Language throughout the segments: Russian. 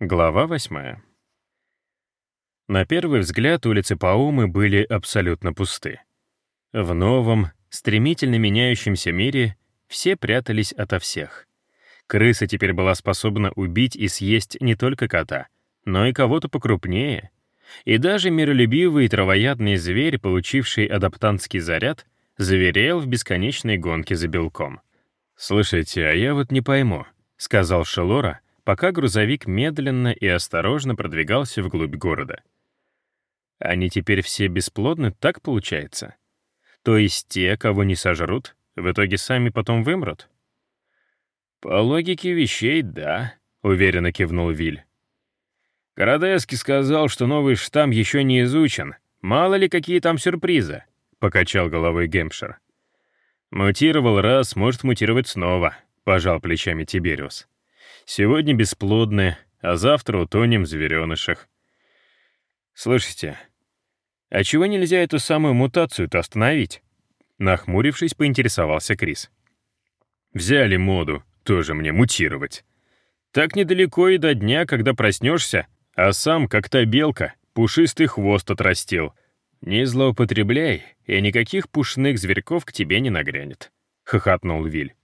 Глава восьмая. На первый взгляд улицы Паумы были абсолютно пусты. В новом, стремительно меняющемся мире все прятались ото всех. Крыса теперь была способна убить и съесть не только кота, но и кого-то покрупнее. И даже миролюбивый травоядный зверь, получивший адаптантский заряд, заверял в бесконечной гонке за белком. «Слушайте, а я вот не пойму», — сказал Шелора, пока грузовик медленно и осторожно продвигался вглубь города. Они теперь все бесплодны, так получается? То есть те, кого не сожрут, в итоге сами потом вымрут? «По логике вещей, да», — уверенно кивнул Виль. «Городески сказал, что новый штамм еще не изучен. Мало ли, какие там сюрпризы», — покачал головой Гемпшир. «Мутировал раз, может мутировать снова», — пожал плечами Тибериус. Сегодня бесплодны, а завтра утонем в зверенышах. Слышите, а чего нельзя эту самую мутацию-то остановить? Нахмурившись, поинтересовался Крис. Взяли моду, тоже мне мутировать. Так недалеко и до дня, когда проснешься, а сам, как та белка, пушистый хвост отрастил. Не злоупотребляй, и никаких пушных зверьков к тебе не нагрянет», — хохотнул Виль.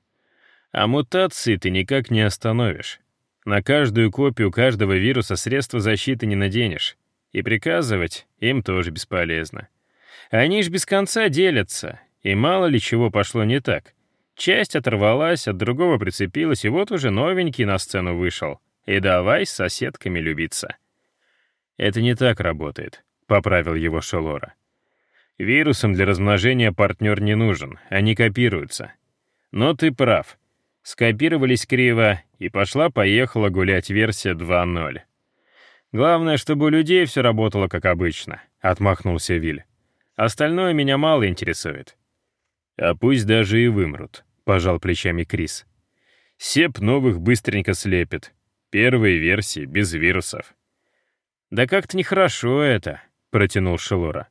А мутации ты никак не остановишь. На каждую копию каждого вируса средства защиты не наденешь. И приказывать им тоже бесполезно. Они ж без конца делятся, и мало ли чего пошло не так. Часть оторвалась, от другого прицепилась, и вот уже новенький на сцену вышел. И давай с соседками любиться. «Это не так работает», — поправил его Шелора. «Вирусам для размножения партнер не нужен, они копируются. Но ты прав. Скопировались криво, и пошла-поехала гулять версия 2.0. «Главное, чтобы у людей все работало как обычно», — отмахнулся Виль. «Остальное меня мало интересует». «А пусть даже и вымрут», — пожал плечами Крис. «Сеп новых быстренько слепит. Первые версии, без вирусов». «Да как-то нехорошо это», — протянул Шелора.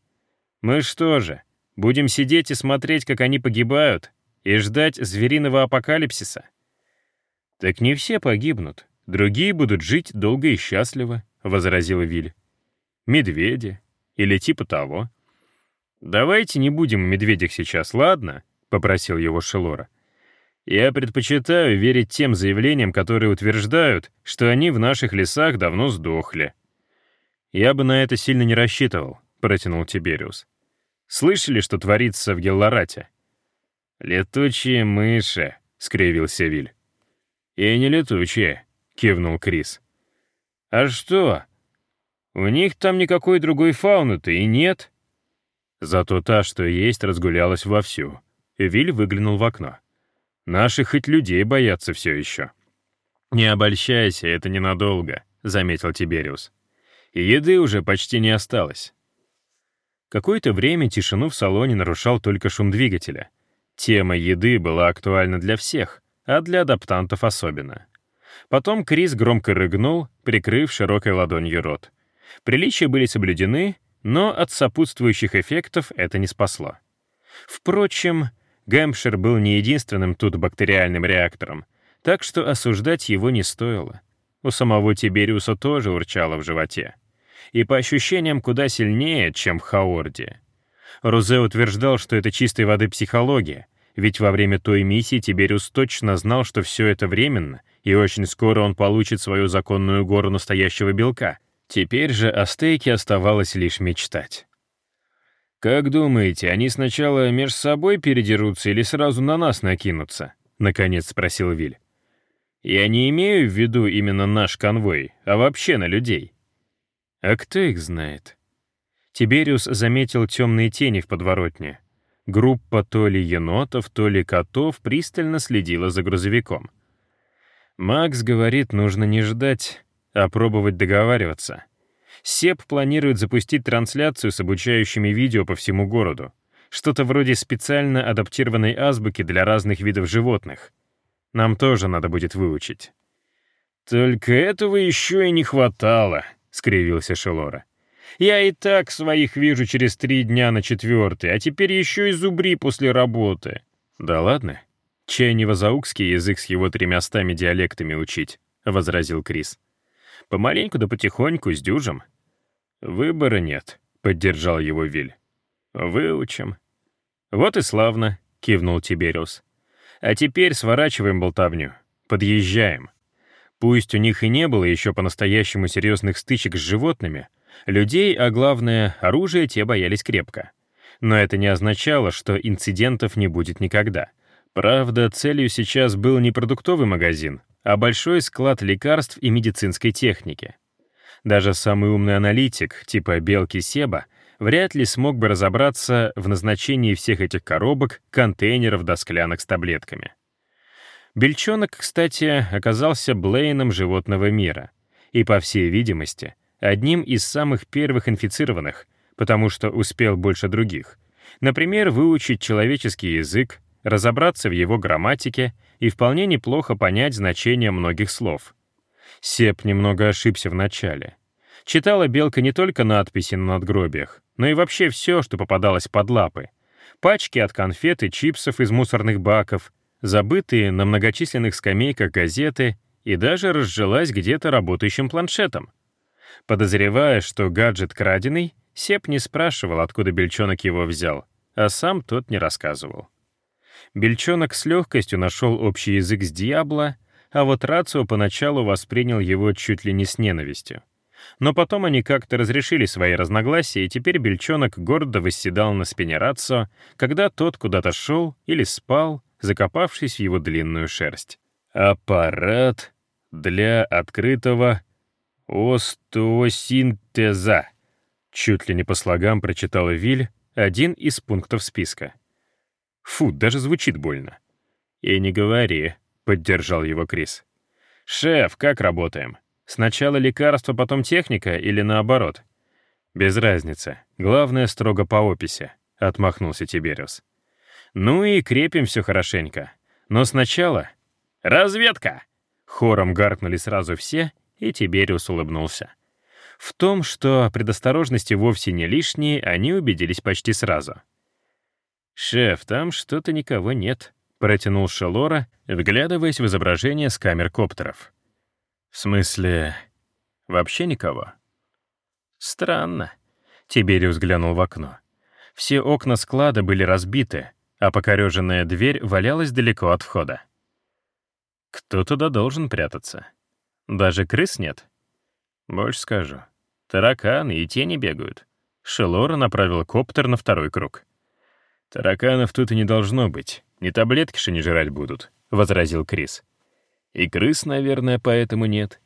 «Мы что же, будем сидеть и смотреть, как они погибают, и ждать звериного апокалипсиса? Так не все погибнут. Другие будут жить долго и счастливо, — возразил Виль. Медведи. Или типа того. «Давайте не будем о медведях сейчас, ладно?» — попросил его Шелора. «Я предпочитаю верить тем заявлениям, которые утверждают, что они в наших лесах давно сдохли». «Я бы на это сильно не рассчитывал», — протянул Тибериус. «Слышали, что творится в Гелларате?» «Летучие мыши», — скривился Виль. «И не летучие», — кивнул Крис. «А что? У них там никакой другой фауны-то и нет». Зато та, что есть, разгулялась вовсю. Виль выглянул в окно. «Наши хоть людей боятся все еще». «Не обольщайся, это ненадолго», — заметил Тибериус. «Еды уже почти не осталось». Какое-то время тишину в салоне нарушал только шум двигателя — Тема еды была актуальна для всех, а для адаптантов особенно. Потом Крис громко рыгнул, прикрыв широкой ладонью рот. Приличия были соблюдены, но от сопутствующих эффектов это не спасло. Впрочем, Гэмпшир был не единственным тут бактериальным реактором, так что осуждать его не стоило. У самого Тибериуса тоже урчало в животе. И по ощущениям куда сильнее, чем в Хаорде. Розе утверждал, что это чистой воды психология, ведь во время той миссии Тибериус точно знал, что все это временно, и очень скоро он получит свою законную гору настоящего белка. Теперь же о стейке оставалось лишь мечтать. «Как думаете, они сначала между собой передерутся или сразу на нас накинутся?» — наконец спросил Виль. «Я не имею в виду именно наш конвой, а вообще на людей». «А кто их знает?» Тибериус заметил темные тени в подворотне. Группа то ли енотов, то ли котов пристально следила за грузовиком. Макс говорит, нужно не ждать, а пробовать договариваться. СЕП планирует запустить трансляцию с обучающими видео по всему городу. Что-то вроде специально адаптированной азбуки для разных видов животных. Нам тоже надо будет выучить. «Только этого еще и не хватало», — скривился Шелора. Я и так своих вижу через три дня на четвертый, а теперь еще и зубри после работы». «Да ладно? Чай не вазаукский язык с его тремястами диалектами учить», — возразил Крис. Помаленьку да потихоньку, с дюжем». «Выбора нет», — поддержал его Виль. «Выучим». «Вот и славно», — кивнул Тибериус. «А теперь сворачиваем болтовню. Подъезжаем. Пусть у них и не было еще по-настоящему серьезных стычек с животными, людей, а главное, оружие те боялись крепко. Но это не означало, что инцидентов не будет никогда. Правда, целью сейчас был не продуктовый магазин, а большой склад лекарств и медицинской техники. Даже самый умный аналитик, типа Белки Себа, вряд ли смог бы разобраться в назначении всех этих коробок, контейнеров до склянок с таблетками. Бельчонок, кстати, оказался Блейном животного мира и, по всей видимости, одним из самых первых инфицированных, потому что успел больше других. Например, выучить человеческий язык, разобраться в его грамматике и вполне неплохо понять значение многих слов. Сеп немного ошибся в начале. Читала Белка не только надписи на надгробиях, но и вообще все, что попадалось под лапы. Пачки от конфет и чипсов из мусорных баков, забытые на многочисленных скамейках газеты и даже разжилась где-то работающим планшетом. Подозревая, что гаджет краденый, Сеп не спрашивал, откуда Бельчонок его взял, а сам тот не рассказывал. Бельчонок с легкостью нашел общий язык с Диабло, а вот Рацио поначалу воспринял его чуть ли не с ненавистью. Но потом они как-то разрешили свои разногласия, и теперь Бельчонок гордо восседал на спине Рацио, когда тот куда-то шел или спал, закопавшись в его длинную шерсть. «Аппарат для открытого остеосинтеза», чуть ли не по слогам прочитала Виль, один из пунктов списка. Фу, даже звучит больно. «И не говори», — поддержал его Крис. «Шеф, как работаем? Сначала лекарство, потом техника или наоборот?» «Без разницы. Главное, строго по описи», — отмахнулся Тибериус. «Ну и крепим все хорошенько. Но сначала...» «Разведка!» Хором гаркнули сразу все, и Тибериус улыбнулся. В том, что предосторожности вовсе не лишние, они убедились почти сразу. «Шеф, там что-то никого нет», — протянул Шелора, вглядываясь в изображение с камер коптеров. «В смысле, вообще никого?» «Странно», — Тибериус глянул в окно. Все окна склада были разбиты, а покореженная дверь валялась далеко от входа. Кто туда должен прятаться? Даже крыс нет? Больше скажу. Тараканы и тени бегают. Шелора направил коптер на второй круг. «Тараканов тут и не должно быть. Не таблетки же не жрать будут», — возразил Крис. «И крыс, наверное, поэтому нет».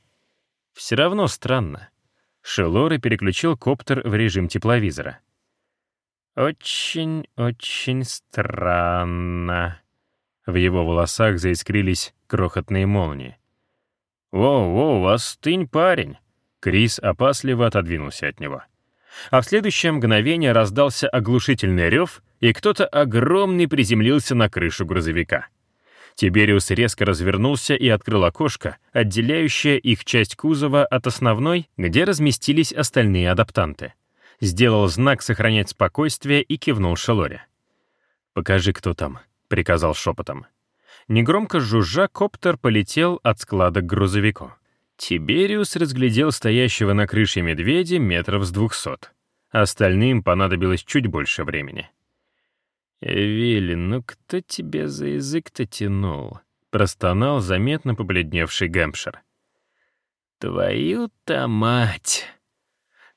«Все равно странно». Шелора переключил коптер в режим тепловизора. «Очень-очень странно». В его волосах заискрились крохотные молнии. «Воу-воу, остынь, парень!» Крис опасливо отодвинулся от него. А в следующее мгновение раздался оглушительный рев, и кто-то огромный приземлился на крышу грузовика. Тибериус резко развернулся и открыл окошко, отделяющее их часть кузова от основной, где разместились остальные адаптанты. Сделал знак сохранять спокойствие и кивнул Шелоре. «Покажи, кто там», — приказал шепотом. Негромко жужжа, коптер полетел от склада к грузовику. Тибериус разглядел стоящего на крыше медведя метров с двухсот. Остальным понадобилось чуть больше времени. «Вилли, ну кто тебе за язык-то тянул?» — простонал заметно побледневший Гэмпшир. «Твою-то мать!»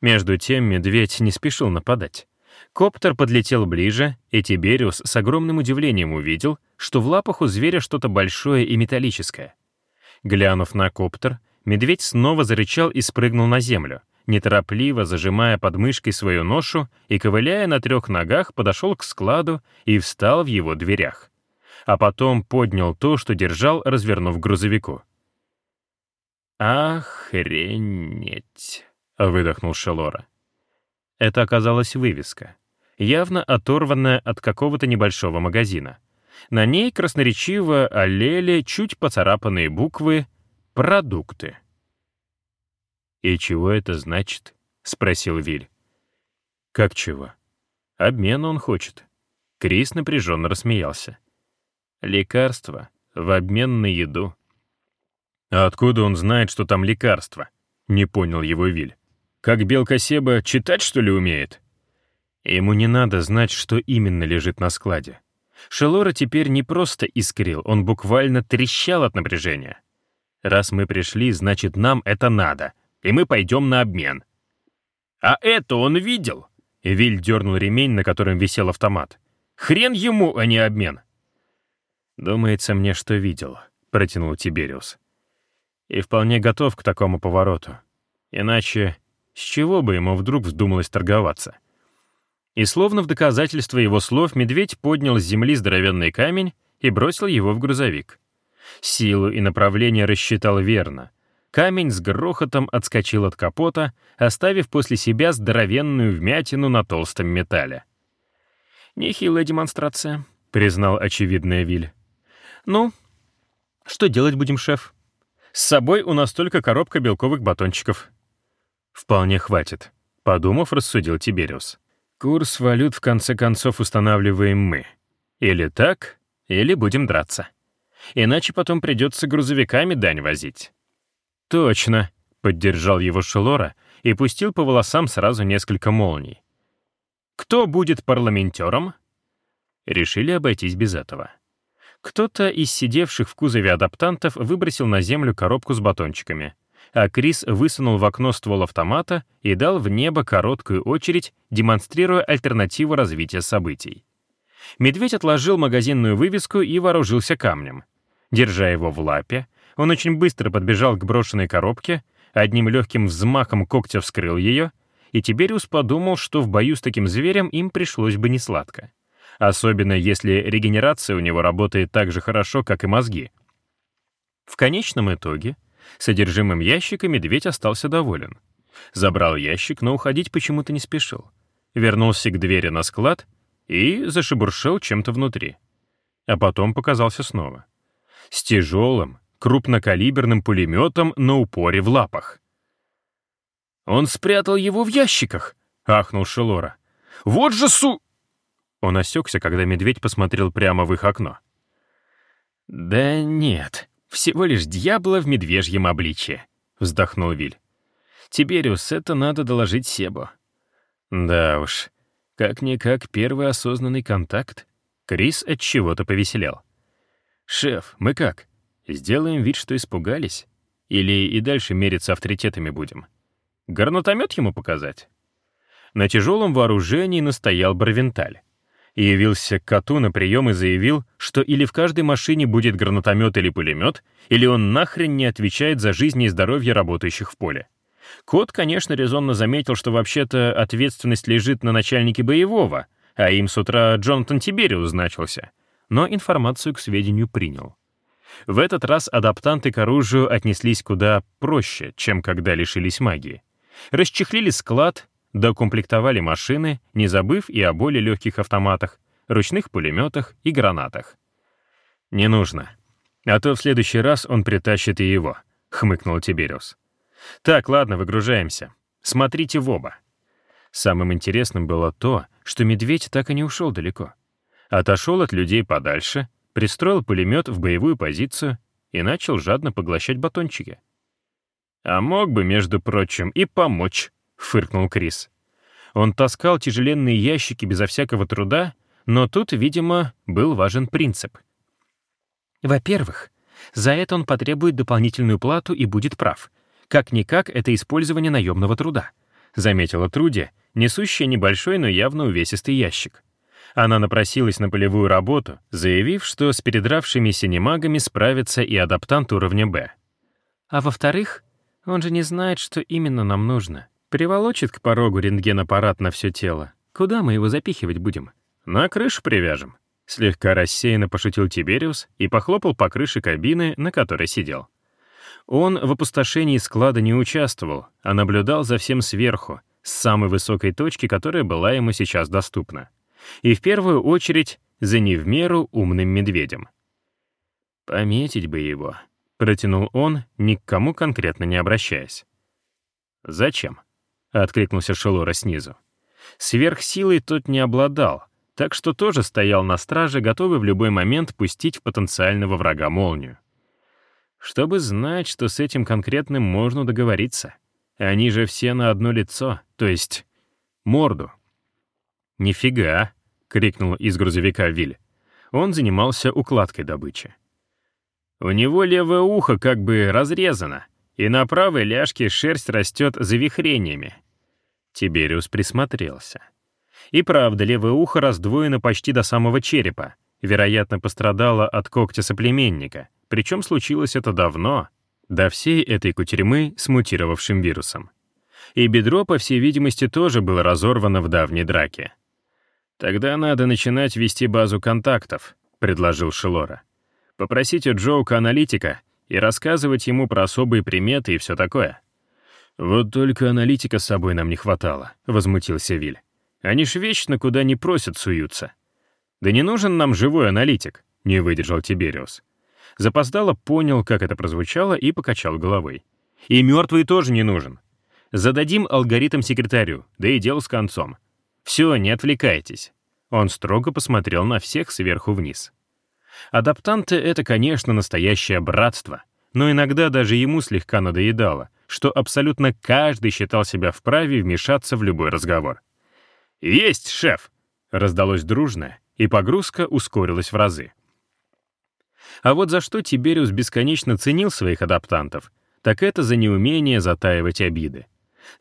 Между тем медведь не спешил нападать. Коптер подлетел ближе, и Тибериус с огромным удивлением увидел, что в лапах у зверя что-то большое и металлическое. Глянув на коптер, медведь снова зарычал и спрыгнул на землю, неторопливо зажимая под мышкой свою ношу и, ковыляя на трех ногах, подошел к складу и встал в его дверях. А потом поднял то, что держал, развернув грузовику. «Охренеть!» — выдохнул Шелора. Это оказалась вывеска, явно оторванная от какого-то небольшого магазина. На ней красноречиво олели чуть поцарапанные буквы «Продукты». «И чего это значит?» — спросил Виль. «Как чего?» «Обмен он хочет». Крис напряженно рассмеялся. «Лекарство в обмен на еду». «А откуда он знает, что там лекарство?» — Не понял его Виль. «Как белка Себа читать, что ли, умеет?» Ему не надо знать, что именно лежит на складе. Шелора теперь не просто искрил, он буквально трещал от напряжения. «Раз мы пришли, значит, нам это надо, и мы пойдем на обмен». «А это он видел?» Виль дернул ремень, на котором висел автомат. «Хрен ему, а не обмен!» «Думается мне, что видел», — протянул Тибериус. «И вполне готов к такому повороту. Иначе с чего бы ему вдруг вздумалось торговаться?» И словно в доказательство его слов медведь поднял с земли здоровенный камень и бросил его в грузовик. Силу и направление рассчитал верно. Камень с грохотом отскочил от капота, оставив после себя здоровенную вмятину на толстом металле. «Нехилая демонстрация», — признал очевидная Виль. «Ну, что делать будем, шеф? С собой у нас только коробка белковых батончиков». «Вполне хватит», — подумав, рассудил Тибериус. Курс валют в конце концов устанавливаем мы. Или так, или будем драться. Иначе потом придется грузовиками дань возить. Точно, поддержал его Шелора и пустил по волосам сразу несколько молний. Кто будет парламентером? Решили обойтись без этого. Кто-то из сидевших в кузове адаптантов выбросил на землю коробку с батончиками — а Крис высунул в окно ствол автомата и дал в небо короткую очередь, демонстрируя альтернативу развития событий. Медведь отложил магазинную вывеску и вооружился камнем. Держа его в лапе, он очень быстро подбежал к брошенной коробке, одним легким взмахом когтя вскрыл ее, и Тибериус подумал, что в бою с таким зверем им пришлось бы несладко. Особенно если регенерация у него работает так же хорошо, как и мозги. В конечном итоге — Содержимым ящика медведь остался доволен. Забрал ящик, но уходить почему-то не спешил. Вернулся к двери на склад и зашебуршил чем-то внутри. А потом показался снова. С тяжелым, крупнокалиберным пулеметом на упоре в лапах. «Он спрятал его в ящиках!» — ахнул Шелора. «Вот же су...» Он осекся, когда медведь посмотрел прямо в их окно. «Да нет», всего лишь дьявола в медвежьем обличье», — вздохнул Виль. «Тибериус, это надо доложить Себу». «Да уж, как-никак первый осознанный контакт». Крис от чего-то повеселел. «Шеф, мы как? Сделаем вид, что испугались? Или и дальше мериться авторитетами будем? Гранатомет ему показать?» На тяжелом вооружении настоял Барвенталь и явился к коту на прием и заявил, что или в каждой машине будет гранатомет или пулемет, или он нахрен не отвечает за жизнь и здоровье работающих в поле. Кот, конечно, резонно заметил, что вообще-то ответственность лежит на начальнике боевого, а им с утра Джонатан Тибериус значился, но информацию к сведению принял. В этот раз адаптанты к оружию отнеслись куда проще, чем когда лишились магии. Расчехлили склад, Докомплектовали машины, не забыв и о более легких автоматах, ручных пулеметах и гранатах. «Не нужно. А то в следующий раз он притащит и его», — хмыкнул Тибериус. «Так, ладно, выгружаемся. Смотрите в оба». Самым интересным было то, что медведь так и не ушел далеко. Отошел от людей подальше, пристроил пулемет в боевую позицию и начал жадно поглощать батончики. А мог бы, между прочим, и помочь, фыркнул Крис. Он таскал тяжеленные ящики безо всякого труда, но тут, видимо, был важен принцип. Во-первых, за это он потребует дополнительную плату и будет прав. Как-никак это использование наемного труда, заметила Труди, несущая небольшой, но явно увесистый ящик. Она напросилась на полевую работу, заявив, что с передравшимися немагами справится и адаптант уровня «Б». А во-вторых, он же не знает, что именно нам нужно. Приволочит к порогу рентген-аппарат на все тело. Куда мы его запихивать будем? На крышу привяжем. Слегка рассеянно пошутил Тибериус и похлопал по крыше кабины, на которой сидел. Он в опустошении склада не участвовал, а наблюдал за всем сверху, с самой высокой точки, которая была ему сейчас доступна. И в первую очередь за не в меру умным медведем. «Пометить бы его», — протянул он, ни к кому конкретно не обращаясь. «Зачем?» — откликнулся Шелора снизу. Сверхсилой тот не обладал, так что тоже стоял на страже, готовый в любой момент пустить в потенциального врага молнию. Чтобы знать, что с этим конкретным можно договориться. Они же все на одно лицо, то есть морду. «Нифига!» — крикнул из грузовика Виль. Он занимался укладкой добычи. У него левое ухо как бы разрезано, и на правой ляжке шерсть растет завихрениями. Тибериус присмотрелся. И правда, левое ухо раздвоено почти до самого черепа, вероятно, пострадало от когтя соплеменника, причем случилось это давно, до всей этой кутерьмы с мутировавшим вирусом. И бедро, по всей видимости, тоже было разорвано в давней драке. «Тогда надо начинать вести базу контактов», — предложил Шелора. «Попросить у Джоука-аналитика и рассказывать ему про особые приметы и все такое». «Вот только аналитика с собой нам не хватало», — возмутился Виль. «Они ж вечно куда не просят суются». «Да не нужен нам живой аналитик», — не выдержал Тибериус. Запоздало понял, как это прозвучало, и покачал головой. «И мертвый тоже не нужен. Зададим алгоритм секретарю, да и дело с концом. Все, не отвлекайтесь». Он строго посмотрел на всех сверху вниз. Адаптанты — это, конечно, настоящее братство, но иногда даже ему слегка надоедало, что абсолютно каждый считал себя вправе вмешаться в любой разговор. «Есть, шеф!» — раздалось дружно, и погрузка ускорилась в разы. А вот за что Тибериус бесконечно ценил своих адаптантов, так это за неумение затаивать обиды.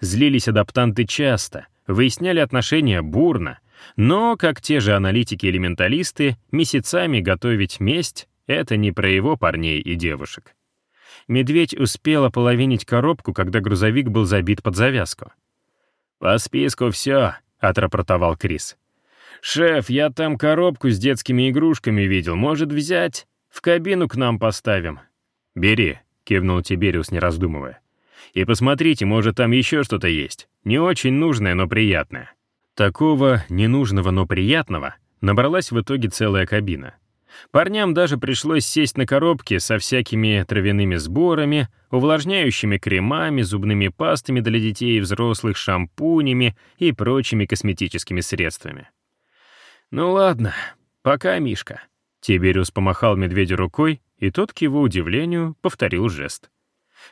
Злились адаптанты часто, выясняли отношения бурно, но, как те же аналитики-элементалисты, месяцами готовить месть — это не про его парней и девушек. Медведь успел ополовинить коробку, когда грузовик был забит под завязку. «По списку все», — отрапортовал Крис. «Шеф, я там коробку с детскими игрушками видел. Может, взять? В кабину к нам поставим». «Бери», — кивнул Тибериус, не раздумывая. «И посмотрите, может, там еще что-то есть. Не очень нужное, но приятное». Такого ненужного, но приятного набралась в итоге целая кабина. Парням даже пришлось сесть на коробки со всякими травяными сборами, увлажняющими кремами, зубными пастами для детей и взрослых, шампунями и прочими косметическими средствами. «Ну ладно, пока, Мишка». Тибериус помахал медведю рукой, и тот, к его удивлению, повторил жест.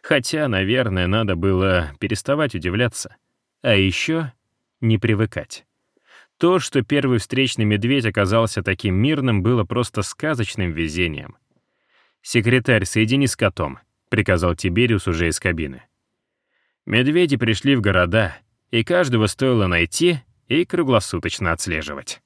Хотя, наверное, надо было переставать удивляться. А еще не привыкать. То, что первый встречный медведь оказался таким мирным, было просто сказочным везением. «Секретарь, соедини с котом», — приказал Тибериус уже из кабины. Медведи пришли в города, и каждого стоило найти и круглосуточно отслеживать.